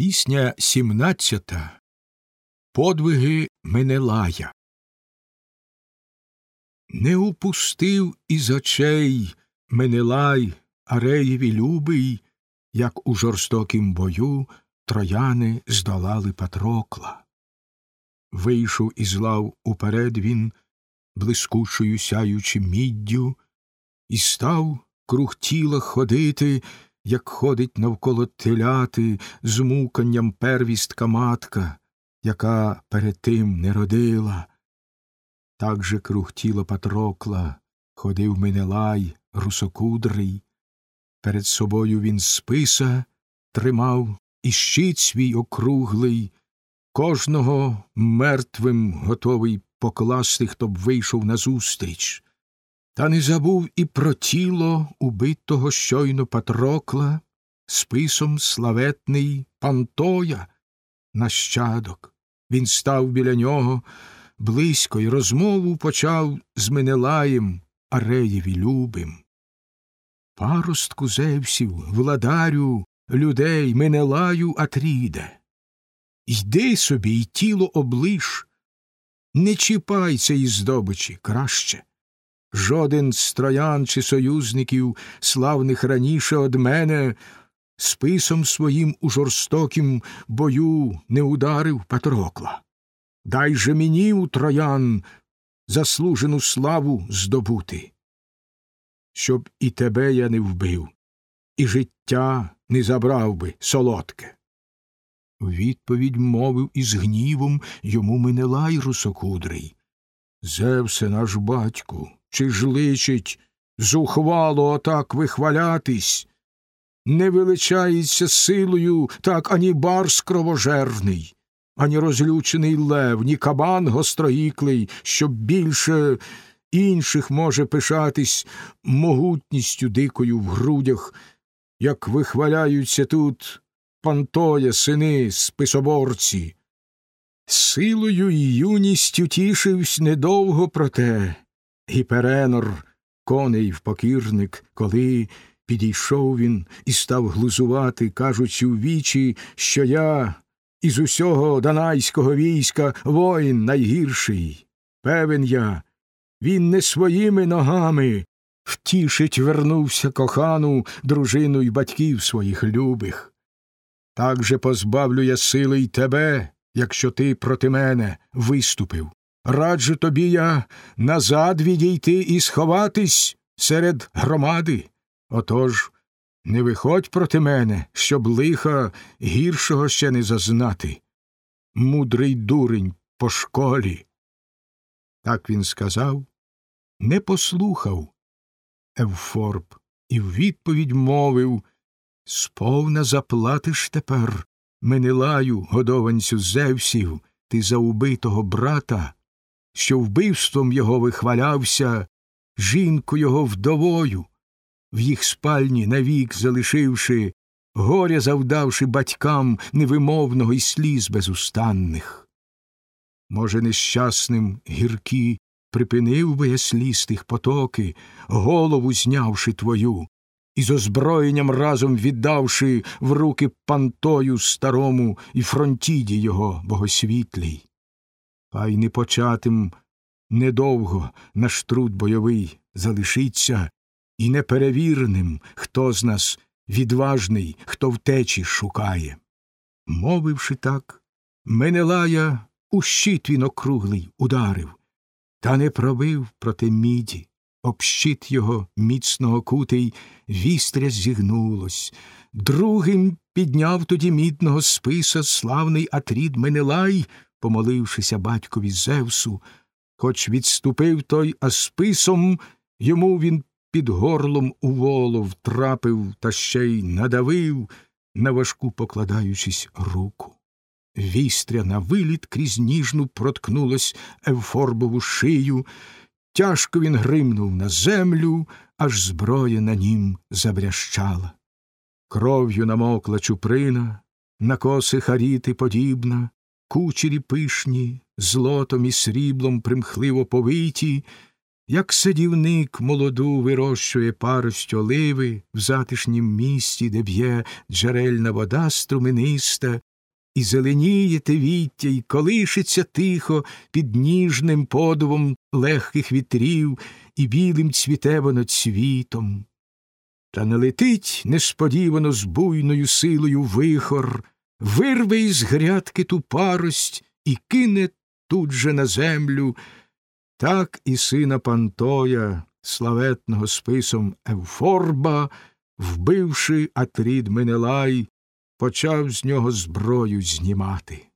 Пісня сімнадцята Подвиги Менелая. Не упустив із очей Менелай Ареєві любий, як у жорстокім бою трояни здолали Патрокла. Вийшов із лав уперед він, блискучою сяючи міддю, і став круг тіла ходити як ходить навколо теляти з муканням первістка матка, яка перед тим не родила. Так же круг тіла Патрокла ходив Менелай русокудрий. Перед собою він списа тримав і щит свій округлий, кожного мертвим готовий покласти, хто б вийшов назустріч. Та не забув і про тіло убитого щойно Патрокла, списом славетний Пантоя, нащадок. Він став біля нього близько й розмову почав з Менелаєм Ареєві любим. Паростку Зевсів, владарю, людей, Менелаю Атріде. Йди собі й тіло облиш, не чіпайся із здобичі краще. Жоден з троян чи союзників, славних раніше од мене, списом своїм у жорстокім бою не ударив Патрокла. Дай же мені у троян заслужену славу здобути, щоб і тебе я не вбив, і життя не забрав би солодке. Відповідь мовив із гнівом йому Менелай русокудрий. Зевсе наш батьку, чи ж личить зухвало отак вихвалятись? Не величається силою так ані барс кровожерний, ані розлючений лев, ні кабан гостроїклий, що більше інших може пишатись могутністю дикою в грудях, як вихваляються тут пантоя, сини, списоборці. Силою й юністю тішивсь недовго проте, Гіперенор, коней впокірник, коли підійшов він і став глузувати, кажучи у вічі, що я із усього данайського війська воїн найгірший. Певен я, він не своїми ногами втішить вернувся кохану дружину й батьків своїх любих. Так же позбавлю я сили й тебе, якщо ти проти мене виступив. Раджу тобі я назад відійти і сховатись серед громади. Отож не виходь проти мене, щоб лиха гіршого ще не зазнати. Мудрий дурень по школі. Так він сказав, не послухав Евфорб і в відповідь мовив Сповна заплатиш тепер, Менелаю, годованцю Зевсів, ти за убитого брата що вбивством його вихвалявся, жінку його вдовою, в їх спальні навік залишивши, горя завдавши батькам невимовного й сліз безустанних. Може, нещасним гіркі припинив би я сліз тих потоки, голову знявши твою, і з озброєнням разом віддавши в руки пантою старому і фронтіді його богосвітлій а й непочатим недовго наш труд бойовий залишиться, і неперевірним, хто з нас відважний, хто втечі шукає. Мовивши так, Менелая у щит він округлий ударив, та не пробив проти міді. Об щит його міцного кутий вістря зігнулось. Другим підняв тоді мідного списа славний Атрід Менелай, помолившися батькові Зевсу, хоч відступив той, а списом йому він під горлом у воло втрапив та ще й надавив, на важку покладаючись руку. Вістря на виліт крізь ніжну проткнулось евфорбову шию, тяжко він гримнув на землю, аж зброя на нім забрящала. Кров'ю намокла чуприна, на коси харіти подібна, кучері пишні, злотом і сріблом примхливо повиті, як садівник молоду вирощує парость оливи в затишнім місті, де б'є джерельна вода струмениста, і зеленіє те віття, і колишиться тихо під ніжним подувом легких вітрів, і білим цвіте воно цвітом. Та не летить несподівано з буйною силою вихор, вирве із грядки ту парость і кине тут же на землю, так і сина Пантоя, славетного списом Евфорба, вбивши Атрід Менелай, почав з нього зброю знімати.